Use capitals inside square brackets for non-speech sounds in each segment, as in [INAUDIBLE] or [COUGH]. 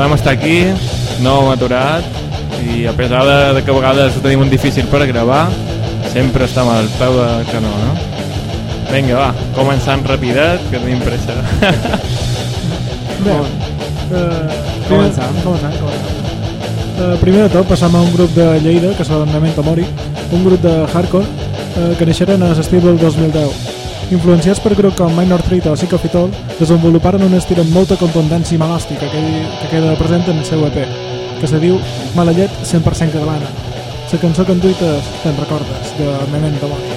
A estar aquí, no hem aturat i a pesar de, de que a vegades ho tenim un difícil per gravar, sempre estem al peu de canó, no? Vinga, va, començant rapidet, que tenim pressa. [LAUGHS] Bé, uh, Començam. Començam, començam. Uh, primer de tot passam a un grup de Lleida que són Memento Mori, un grup de hardcore uh, que naixeren a l'estiu del 2010. Influenciats per grups com Minor Threat o Psychophytol, desenvoluparen un estil amb molta contundència i melòstica que, que queda present en el seu EP, que se diu Malallet 100% catalana. La cançó que en tuites te'n recordes, de Memento Mori.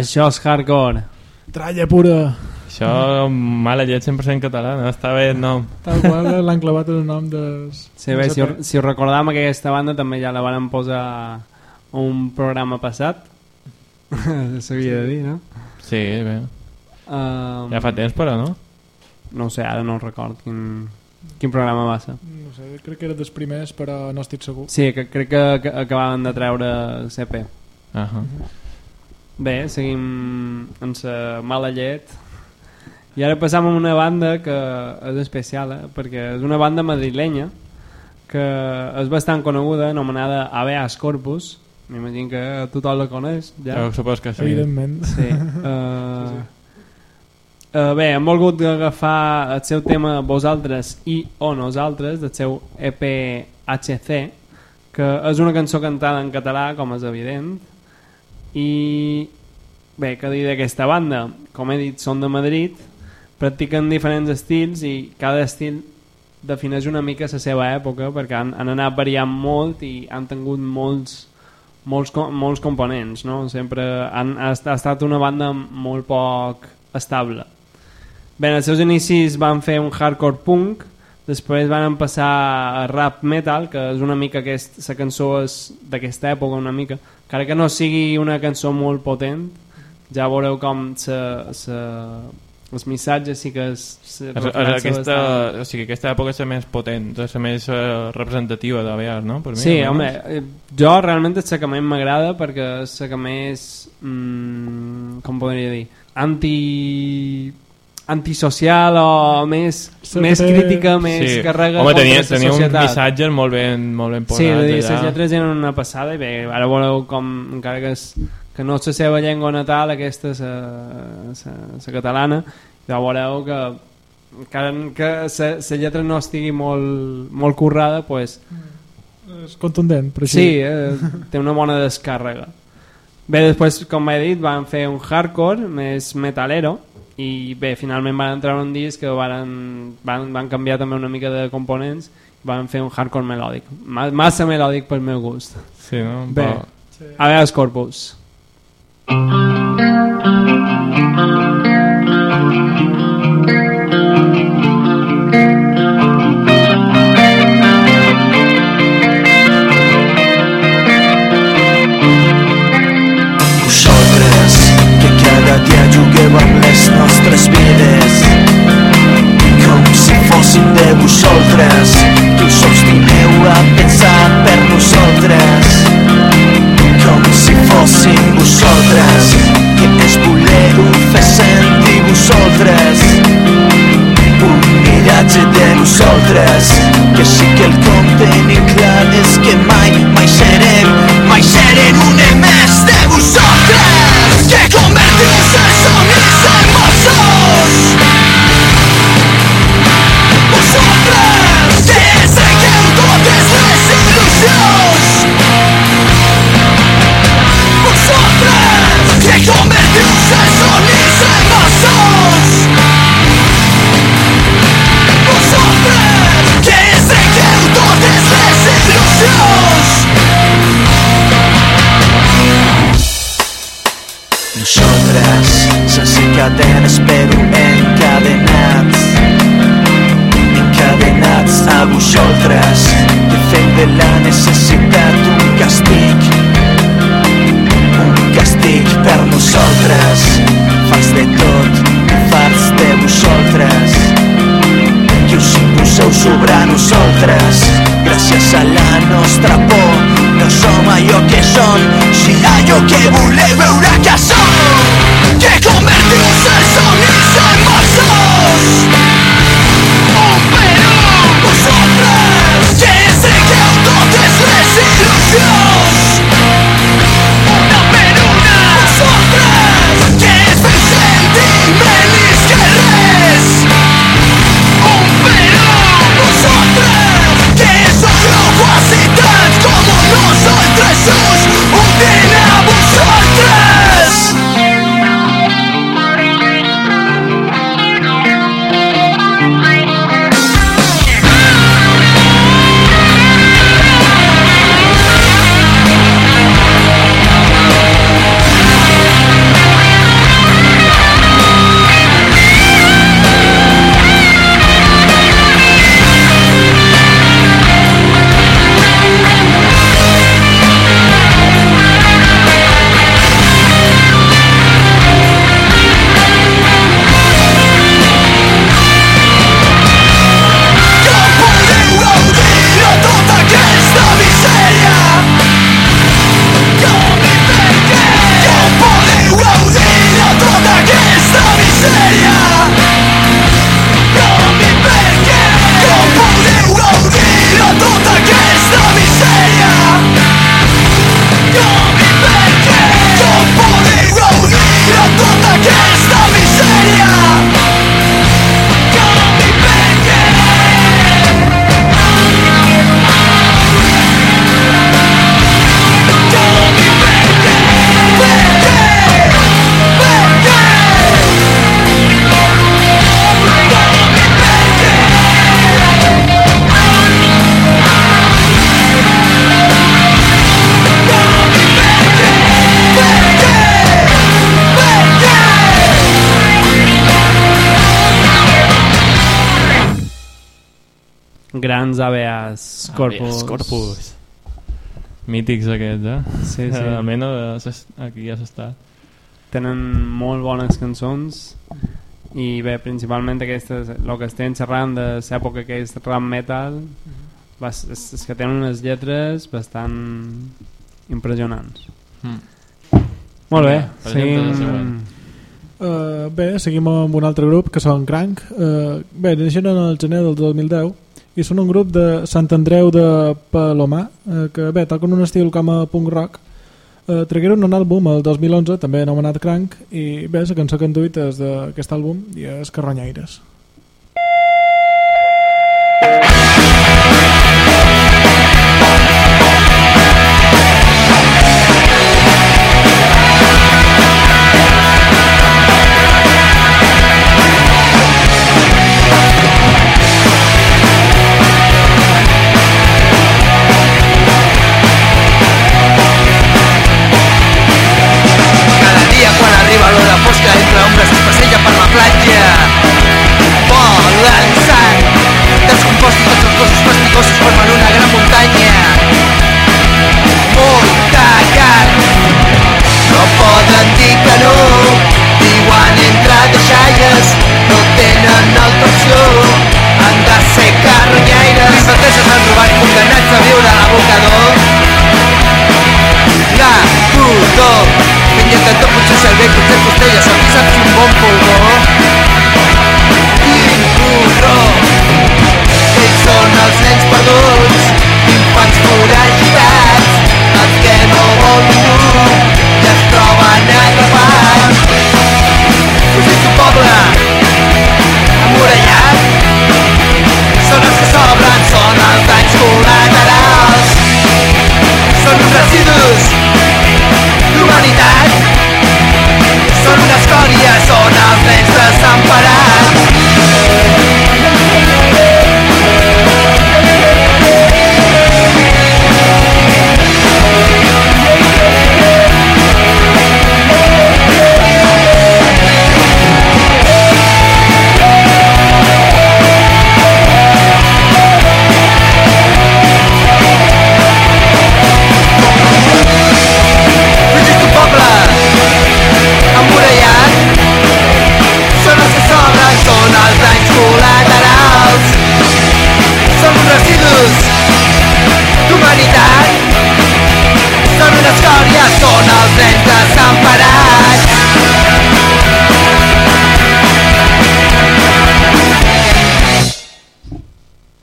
Això és hardcore. Tralla pura! Això, mala llet 100% català, no? Està bé el nom. Tal qual l'han clavat el nom de... Sí, bé, si, si us recordàvem aquesta banda també ja la van posar un programa passat. [LAUGHS] S'havia de dir, no? Sí, bé. Uh, Ja fa temps, però, no? No ho sé, ara no record quin, quin programa va ser. No sé, crec que era dels primers, però no estic segur. Sí, que, crec que, que acabaven de treure CP. Uh -huh. Bé, seguim amb la mala llet. I ara passam a una banda que és especial, eh? perquè és una banda madrilenya que és bastant coneguda, anomenada Aveas Corpus. M'imagino que tothom la coneix, ja. Jo supos que sí. Evidentment. Sí. [LAUGHS] Uh, uh, bé, hem volgut agafar el seu tema Vosaltres i o Nosaltres, del seu EP HC, que és una cançó cantada en català, com és evident, i bé, que dir d'aquesta banda? Com he dit, són de Madrid, practiquen diferents estils i cada estil defineix una mica la seva època perquè han, han anat variant molt i han tingut molts molts, molts components no? sempre han, ha, ha estat una banda molt poc estable bé, els seus inicis van fer un hardcore punk després van passar a rap metal que és una mica aquest, la cançó d'aquesta època una mica encara que no sigui una cançó molt potent ja veureu com se, se, els missatges sí que es, és referència aquesta, o sigui, aquesta època és la més potent, és la més uh, representativa de Bears, no? Per mi, Sí, home, eh, jo realment és la que més m'agrada perquè és la que més, mm, com podria dir, anti antisocial o més, Sí, més crítica, més sí. carrega Home, contra tenia, la tenia uns societat. missatges molt ben, molt ben posats Sí, dir, les allà. lletres eren una passada i bé, ara veureu com, encara que, és, que no és la seva llengua natal, aquesta és la, la catalana, ja veureu que encara que la lletra no estigui molt, molt currada, pues, És contundent, però Sí, eh, té una bona descàrrega. Bé, després, com he dit, van fer un hardcore més metalero i bé, finalment van entrar un disc que van, van, van canviar també una mica de components van fer un hardcore melòdic. Ma- massa melòdic pel meu gust. Sí, no? bé, Però- a veure els corpus. Sí. Vosaltres, vosaltres. Que us obstineu a pensar per nosaltres si allò que voleu veure que som que Grans ABAs Corpus. Corpus. Corpus. Mítics aquests, eh? Sí, sí. A Mena, de, s'has- aquí ja s'està. Tenen molt bones cançons i bé, principalment aquestes, el que estem xerrant de l'època que és rap metal va, és, és que tenen unes lletres bastant impressionants. Mm. Molt bé, la seguim... Uh, bé, seguim amb un altre grup que són Crank. Uh, bé, neixen en el gener del 2010 i són un grup de Sant Andreu de Palomar uh, que bé, toquen un estil com a punk rock. Uh, tragueren un àlbum el 2011, també anomenat Crank, i bé, la cançó que han duit és d'aquest àlbum i és Carronyaires. Cada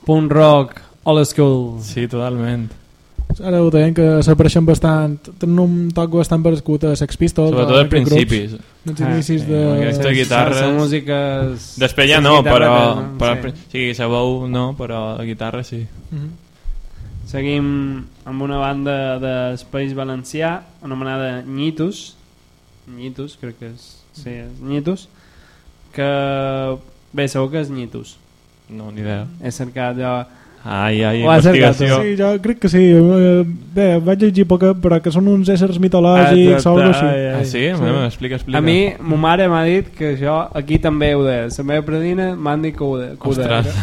Punt rock, old school. Sí, totalment. Ara ho deien que s'apareixen bastant, tenen un toc bastant parescut a Sex Pistols. Sobretot a al aquests principis. Grups, dels inicis sí, de... aquesta guitarra. La música... és- Després ja no, però... guitarres, però sí. la veu no, però la guitarra sí. Mhm. Seguim amb una banda del País Valencià anomenada Nyitus Nyitus, crec que és, sí, és Nyitus que bé, segur que és Nyitus No, ni idea. he cercat jo Ai, ai, Ho has cercat, investigació. Sí, jo crec que sí. Eh, Bé, vaig llegir poca, però que són uns éssers mitològics o alguna cosa així. Ah, sí? sí. Explica, explica. a mi, ma mare m'ha dit que això aquí també ho deia la meva predina m'han dit que ho deia, que ho deia. Ostres.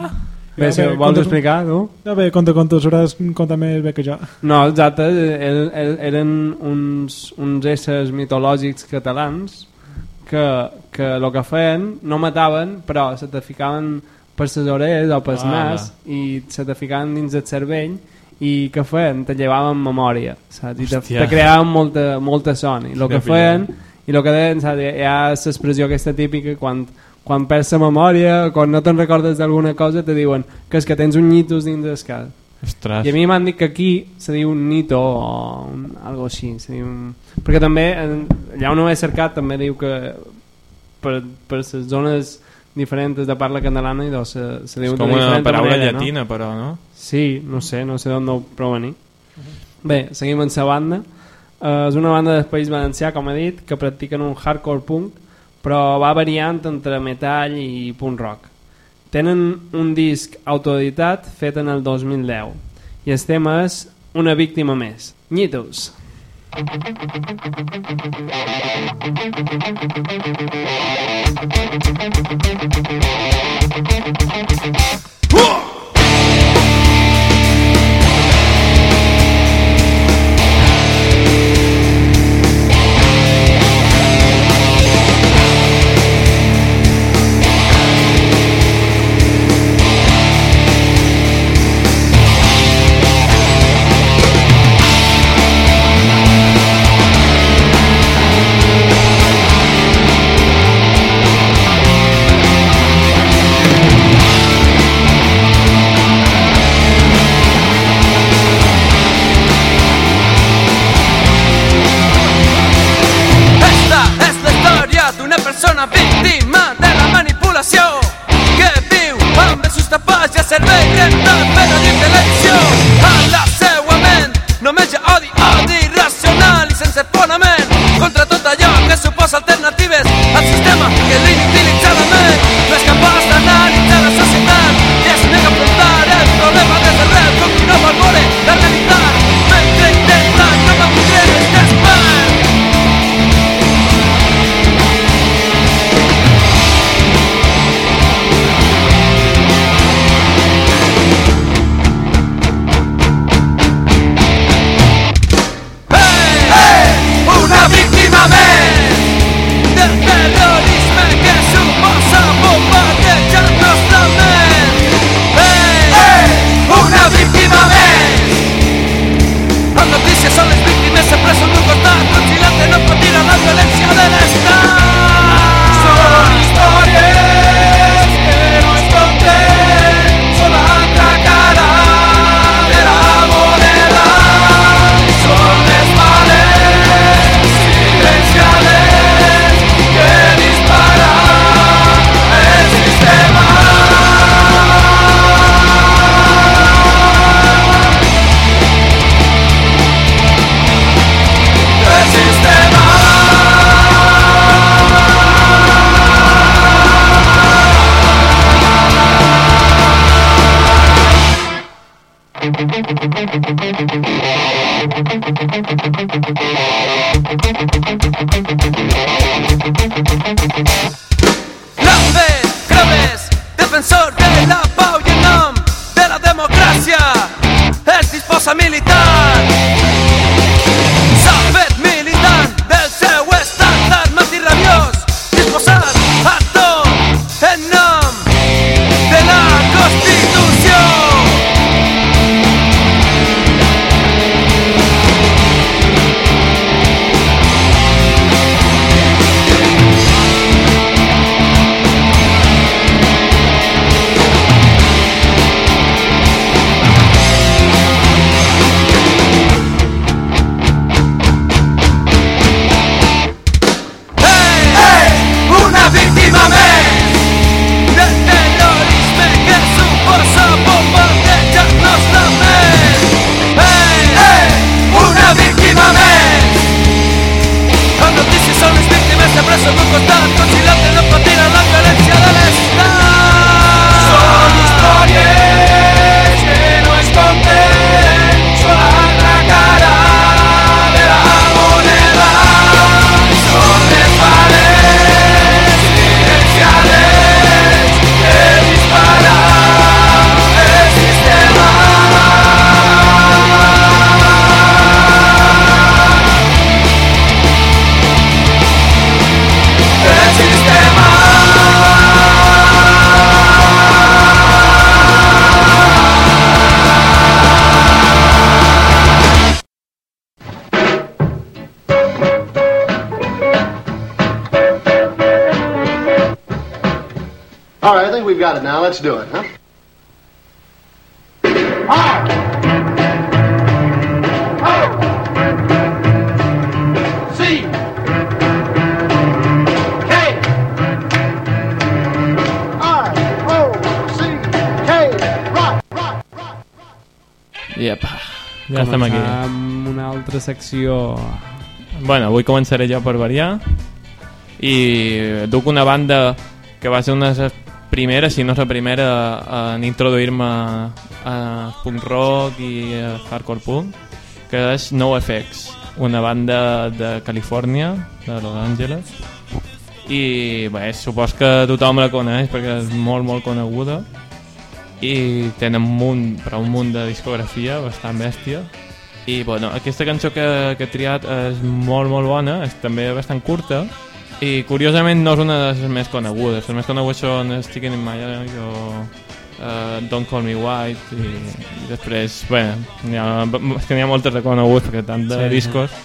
[LAUGHS] bé, si ho vols conta- explicar tu? Ja bé, conta, conta, sabràs contar més bé que jo. No, exacte, er, er, eren uns, uns éssers mitològics catalans que, que el que feien no mataven, però se te ficaven per les orelles o per Ah, nas i se te ficaven dins el cervell i què feien? Te llevaven memòria saps? i te, Hòstia. te creaven molta, molta son i el que feien i el que deien, saps? hi ha l'expressió aquesta típica quan, quan perds la memòria quan no te'n recordes d'alguna cosa te diuen que és que tens un nyitus dins el cap Ostres. i a mi m'han dit que aquí se diu nito o un, algo així. Se diu... Perquè també, allà on ho he cercat, també diu que per, per les zones diferents de parla catalana i doncs se, se diu com una paraula manera, llatina, però, no? No? Sí, no sé, no sé d'on ho provenir. Bé, seguim amb la banda. Uh, és una banda del País Valencià, com he dit, que practiquen un hardcore punk, però va variant entre metall i punk rock. Tenen un disc autoeditat fet en el 2010 i el tema és Una víctima més. Nyitos. Huh! Defensor de la pau i en nom de la democràcia, es disposa a militar. Got it now. Let's do it, huh? C K I O C K. Rock, rock. Yep. Ja estem aquí. Amb una altra secció... Bueno, avui començaré jo per variar i duc una banda que va ser una de les primeres, si no és la primera en introduir-me a punk rock i a hardcore punk que és NoFX una banda de Califòrnia de Los Angeles. I bé, supos que tothom la coneix perquè és molt molt coneguda. I tenen un munt, però un munt de discografia bastant bèstia. I bueno, aquesta cançó que, que he triat és molt molt bona, és també bastant curta i curiosament no és una de les més conegudes, les més conegudes són Sticking in My Eye o uh, Don't Call Me White i, i després, bé, ha, és que n'hi ha moltes reconegudes perquè tant de Sí, sí. discos.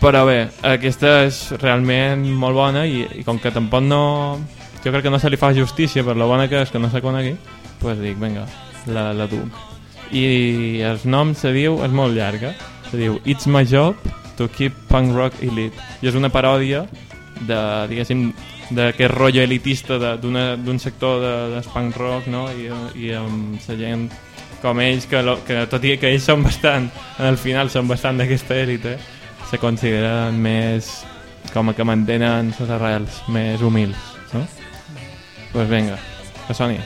Però bé, aquesta és realment molt bona i, i com que tampoc no jo crec que no se li fa justícia per la bona que és que no se conegui pues dic, vinga, la, la duc. I el nom se diu, és molt llarga se diu It's My Job to Keep Punk Rock Elite. I és una paròdia de, diguéssim, d'aquest rotllo elitista de- d'un sector de, del punk rock no? I, i amb la gent com ells que, lo, que tot i que ells són bastant en el final són bastant d'aquesta èlite se consideren més com a que mantenen les arrels més humils no? pues vinga, que soni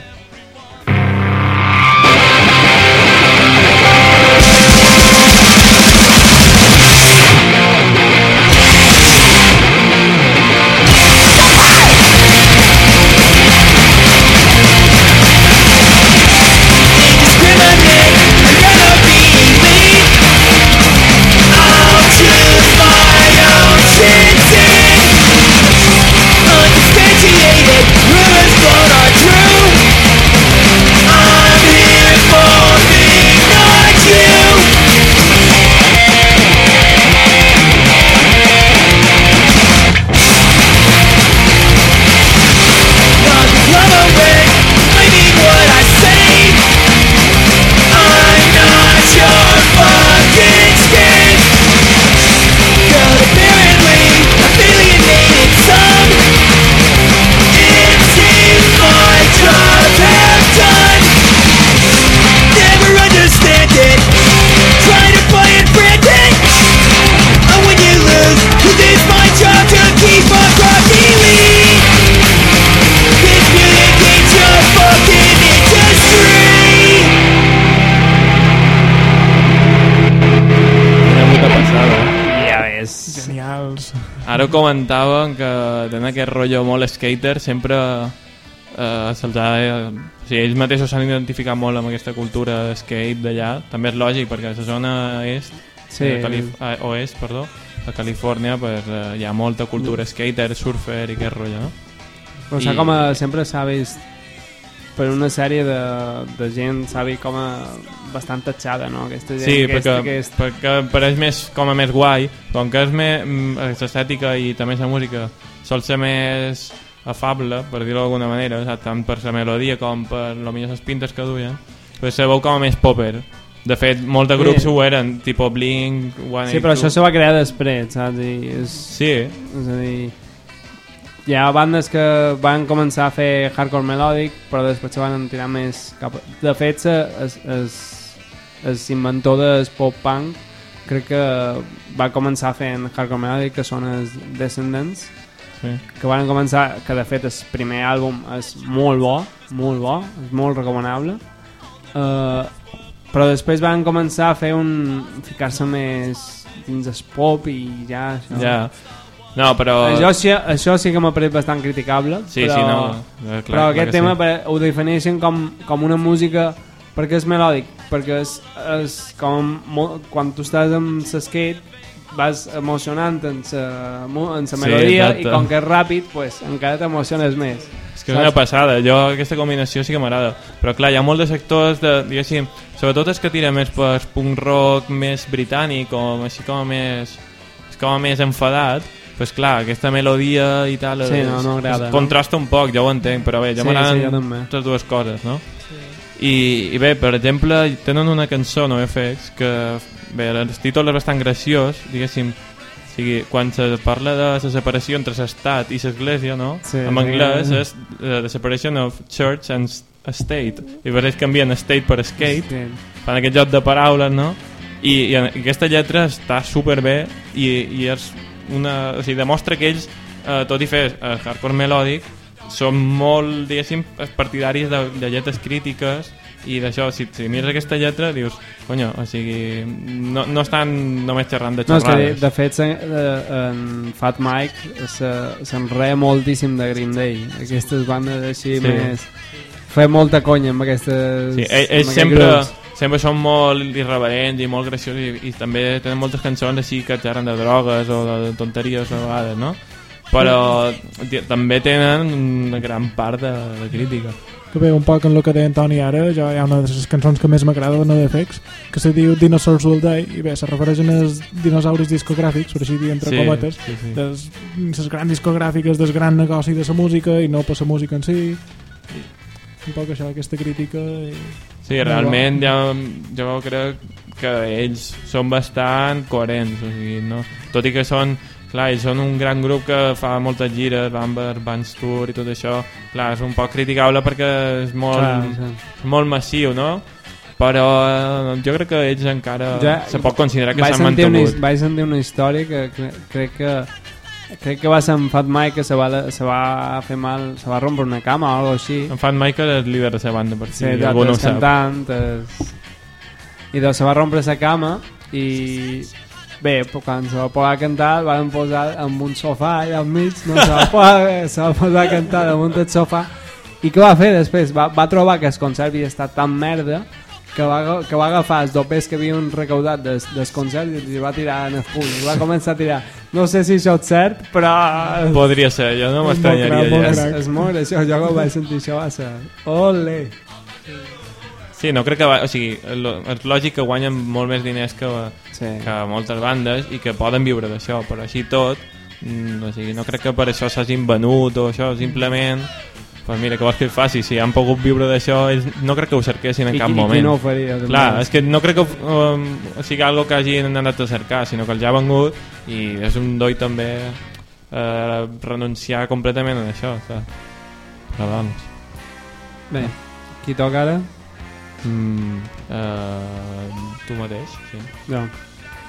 Ara ho comentàvem que tenen aquest rotllo molt skater sempre eh, se'ls ha... Eh, o sigui, ells mateixos s'han identificat molt amb aquesta cultura de skate d'allà. També és lògic perquè la zona est, Sí. eh, Calif eh, oest, perdó, a Califòrnia pues, eh, hi ha molta cultura skater, surfer i aquest rotllo, no? Però I... I- com a, sempre s'ha vist per una sèrie de, de gent vist com a bastant tatxada, no? Aquesta gent, Sí, aquesta, perquè, aquest... perquè pareix més, com a més guai, com que és més mm, l'estètica i també la música sol ser més afable, per dir-ho d'alguna manera, saps? tant per la melodia com per lo millor les pintes que duien, pues se veu com a més popper. De fet, molts de grups Sí. ho eren, tipo Blink, One Sí, però això se va crear després, saps? I és, Sí, és a dir... Hi ha bandes que van començar a fer hardcore melòdic, però després se van tirar més cap... De fet, se, es, es, es inventor del pop-punk crec que va començar fent hardcore melòdic, que són els Descendants, sí. que van començar, que de fet el primer àlbum és molt bo, molt bo, és molt recomanable. Uh, però després van començar a fer un... ficar-se més dins el pop i ja això. ja. No, però... Això, sí, això sí que m'ha paret bastant criticable, Sí, però, sí, no. Clar, però aquest que tema sí. sí. ho defineixen com, com una música perquè és melòdic, perquè és, és com quan tu estàs amb l'skate vas emocionant en la, en Sí, melodia exacte. i com que és ràpid pues, encara t'emociones més És que és una passada, jo aquesta combinació sí que m'agrada però clar, hi ha molts de sectors de, diguéssim, sobretot els que tira més per punk rock més britànic o així com a més és com a més enfadat pues clar, aquesta melodia i tal Sí, no, no agrada, es no? contrasta un poc, ja ho entenc, però bé, ja Sí, m'agraden sí, totes dues coses, no? I, I bé, per exemple, tenen una cançó, no FX, que bé, el títol és bastant graciós, diguéssim, o sigui, quan se parla de la separació entre l'estat i l'església, no? Sí, en sí. anglès és uh, The Separation of Church and State, i per ells canvien state per skate, Sí. fan aquest joc de paraules, no? I, i aquesta lletra està superbé i, i és una, o sigui, demostra que ells, eh, tot i fer eh, hardcore melòdic, són molt, diguéssim, partidaris de, de lletres crítiques i d'això, si, si mires aquesta lletra dius, conyo, o sigui no, no estan només xerrant de No, és que de, xerrades fet se- eh, en Fat Mike se- se'n rea moltíssim de Green Day aquestes bandes així Sí. més fer molta conya amb aquestes sí, ells, amb ells aquests sempre, grups. Sempre són molt irreverents i molt graciosos i, i també tenen moltes cançons així que xerren de drogues o de tonteries a vegades, no? però també tenen una gran part de, de crítica Que bé, un poc en el que deia Antoni ara, jo hi ha una de les cançons que més m'agrada de NoFX, que se diu Dinosaurs Will Die, i bé, se refereixen als dinosaures discogràfics, per així dir, entre Sí, cometes, sí, sí. de les grans discogràfiques del gran negoci de la música i no per la música en si. I un poc això, aquesta crítica. I... Sí, realment ja, jo crec que ells són bastant coherents, o sigui, no? tot i que són, clar, ells són un gran grup que fa moltes gires, van per Bands Tour i tot això, clar, és un poc criticable perquè és molt, Clar, sí. molt massiu, no? Però eh, jo crec que ells encara Ja- se pot considerar que s'han mantingut. vaig sentir una història que cre crec que crec que va ser en Fat Mike que se va, se va fer mal se va rompre una cama o alguna així En Fan Michael és líder de la banda, per si Sí, algú no ho sap. cantant és... i doncs se va rompre la cama i bé, quan se va posar a cantar el van posar amb un sofà allà al mig no? se, va [LAUGHS] posar, se va posar a cantar damunt del sofà i què va fer després? Va, va trobar que el concert havia estat tan merda que va, que va agafar els dopers que havien recaudat des, des concert i els va tirar en el puny va començar a tirar no sé si això és cert però Podria ser, jo no m'estranyaria ja. és, és molt això, jo quan vaig sentir això va ser ole Sí, no crec que... Va, o sigui, lo- és lògic que guanyen molt més diners que, sí. que moltes bandes i que poden viure d'això, però així tot mm, o sigui, no crec que per això s'hagin venut o això, simplement pues mira, que vols que faci? Si han pogut viure d'això no crec que ho cerquessin en I, cap i moment qui no ho faria també. Clar, és que no crec que um, sigui algo que hagin anat a cercar, sinó que els ja ha vengut i és un doi també eh, renunciar completament a això, saps? Però doncs... Bé, qui toca ara? Mm, eh, tu mateix, sí. No.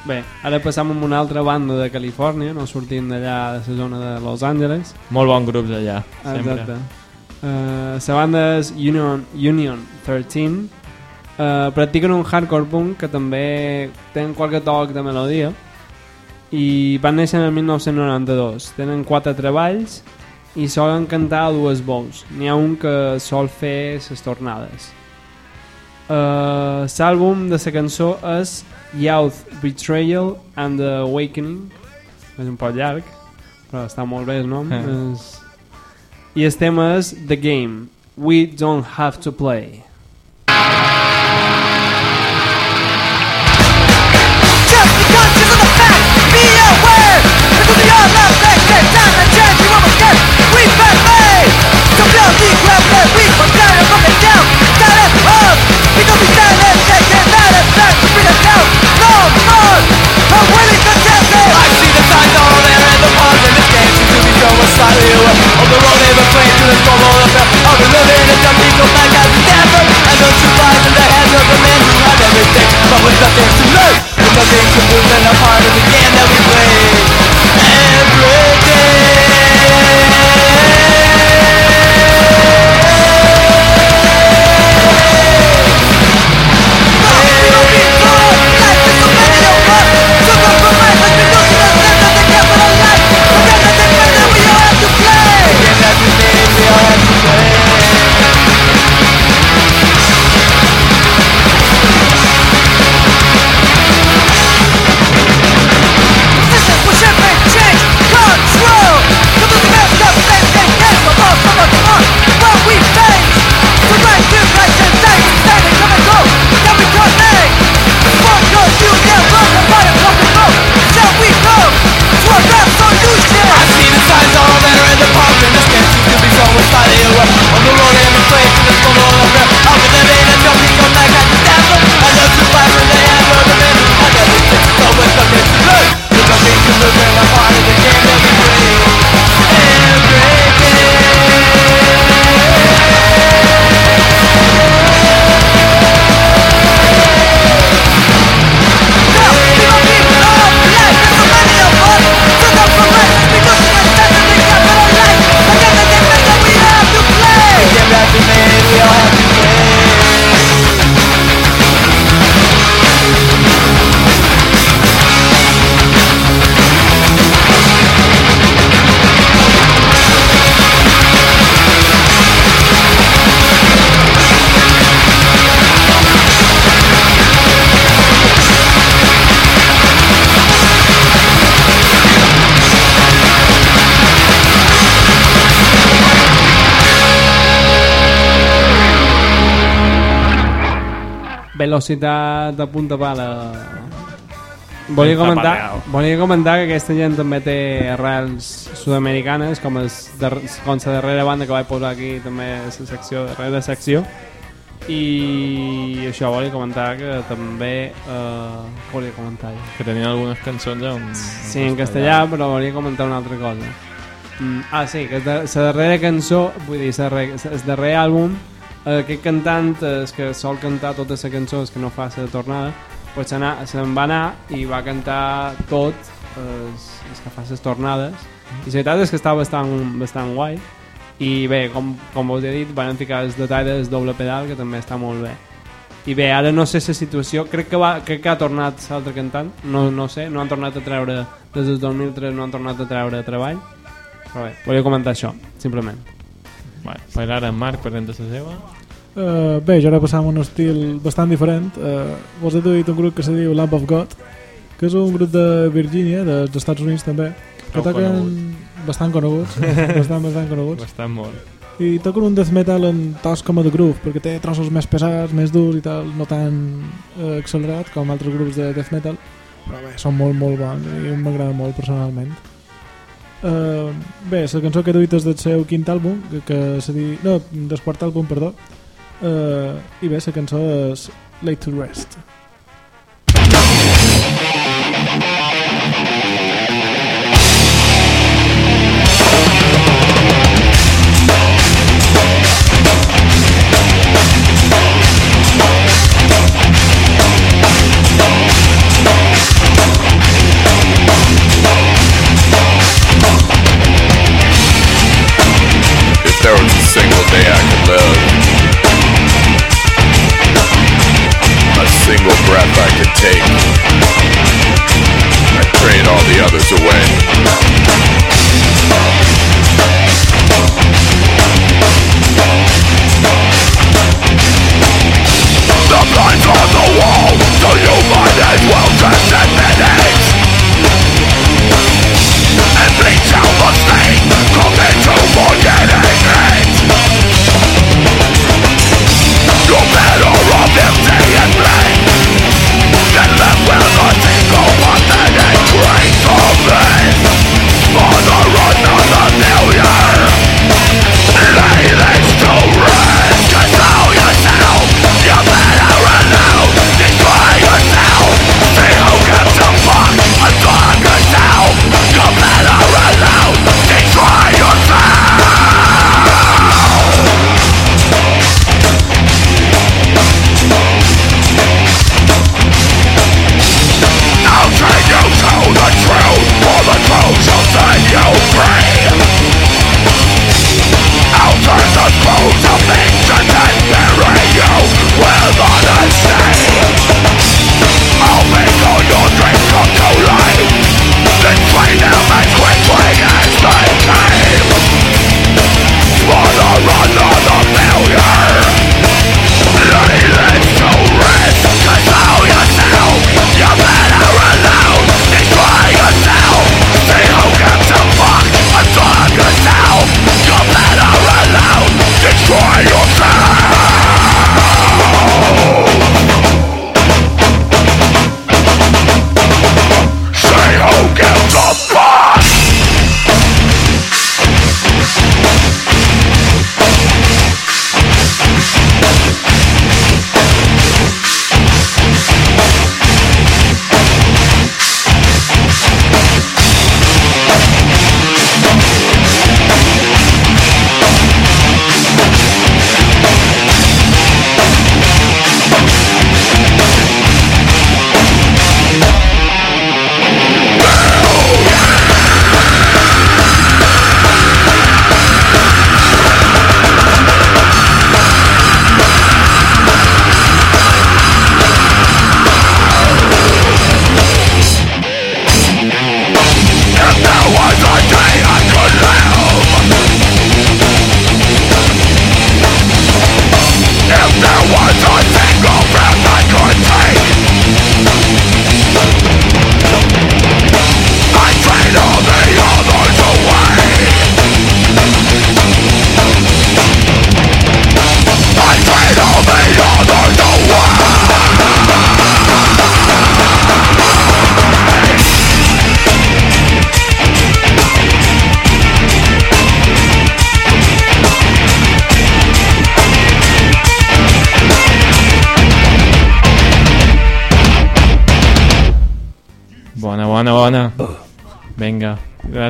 Bé, ara passam amb una altra banda de Califòrnia, no sortint d'allà de la zona de Los Angeles. Molt bons grups allà, sempre. Exacte. Uh, la banda és Union, Union 13. Uh, practiquen un hardcore punk que també tenen qualque toc de melodia i van néixer en el 1992. Tenen quatre treballs i solen cantar a dues veus. N'hi ha un que sol fer les tornades. Uh, L'àlbum de la cançó és Youth Betrayal and the Awakening. És un poc llarg, però està molt bé el nom. Eh. és... I el tema és The Game. We don't have to play. Just never played to the formal affair I'll be living in some legal back at Stanford And don't survive in the hands of the man who had everything But with nothing to lose With nothing to lose and a part of the game that we play. Velocitat de punta pala volia comentar, volia comentar que aquesta gent també té arrels sud-americanes com, com la darrera banda que vaig posar aquí també la secció, darrere secció i això volia comentar que també eh, volia comentar jo? Que tenien algunes cançons en... Sí, en castellà, però volia comentar una altra cosa. Mm, ah, sí, que la darrera cançó, vull dir, el darrer àlbum, aquest cantant és que sol cantar la cançó, és que no fa la tornada, pues se'n se va anar i va cantar tot es, es que fa les tornades. I la veritat és que està bastant, bastant guai. I bé, com, com us he dit van ficar el detall del doble pedal que també està molt bé. I bé, ara no sé la situació. Crec que, va, crec que ha tornat l'altre cantant. No, no sé, no han tornat a treure des del 2003 no han tornat a treure treball. Però bé, volia comentar això simplement. Bueno, pues ara en Marc presenta la seva. Uh, bé, jo ara passam un estil bastant diferent. Uh, vos he dit un grup que se diu Lamp of God, que és un grup de Virgínia, dels Estats Units també, que Prou toquen coneguts. bastant coneguts, [LAUGHS] bastant, bastant coneguts. Bastant molt. I toquen un death metal en tos com a de groove, perquè té trossos més pesats, més durs i tal, no tan eh, accelerat com altres grups de death metal, però bé, són molt, molt bons i m'agrada molt personalment. Uh, bé, la cançó que he duit és del seu quint àlbum, que, que se di... no, del quart àlbum, perdó, uh, i bé, la cançó és Late to Rest. If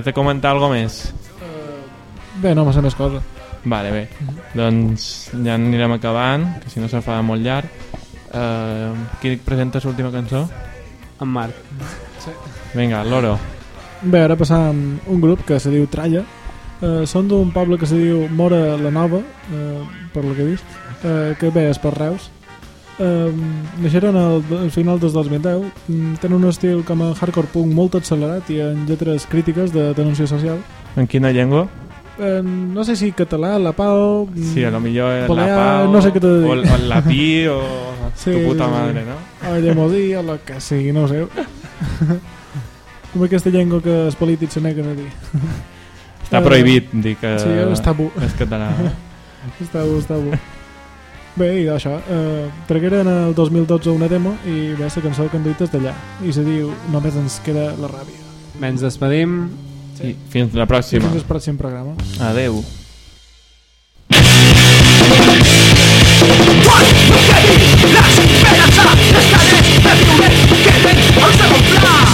de comentar alguna més? Bé, no massa més cosa. Vale, bé. Doncs ja anirem acabant, que si no se fa molt llarg. Uh, qui presenta l'última cançó? En Marc. Vinga, Loro. Bé, ara passam un grup que se diu Tralla. Eh, són d'un poble que se diu Mora la Nova, eh, per lo que he vist, eh, que bé, és per Reus. Eh, naixeren al, al final des 2010. Mm, Tenen un estil com a hardcore punk molt accelerat i en lletres crítiques de denúncia social. En quina llengua? Eh, no sé si català, la Pau... mm, Sí, a lo millor és la Pau, no sé què o, el- o el Lapí, o Sí, [LAUGHS] tu puta madre, no? o llemosí, o el que sigui, no ho sé. [LAUGHS] Com aquesta llengua que els polítics se neguen a dir. Està prohibit dir que Sí, és tabú. és català. Està bo, està bo. Bé, i això, eh, tragueren el 2012 una demo i bé, la cançó que han duit és d'allà i se diu Només ens queda la ràbia. Bé, ens despedim. I fins la I pròxima. fins al pròxim programa. Adeu. La esperança dels carrers de viure queden al segon pla.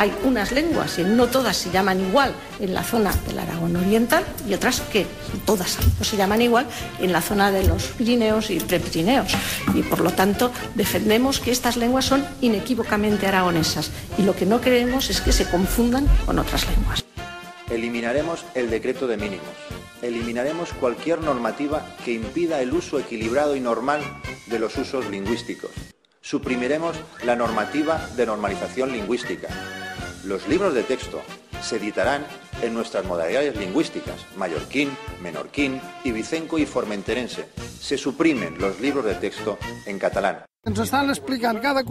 Hay unas lenguas, y no todas se llaman igual en la zona del Aragón Oriental y otras que todas no se llaman igual en la zona de los Pirineos y Prepirineos. Y por lo tanto defendemos que estas lenguas son inequívocamente aragonesas y lo que no queremos es que se confundan con otras lenguas. Eliminaremos el decreto de mínimos. Eliminaremos cualquier normativa que impida el uso equilibrado y normal de los usos lingüísticos. Suprimiremos la normativa de normalización lingüística. Los libros de texto se editarán en nuestras modalidades lingüísticas, mallorquín, menorquín, ibicenco y formenterense. Se suprimen los libros de texto en catalán. Cada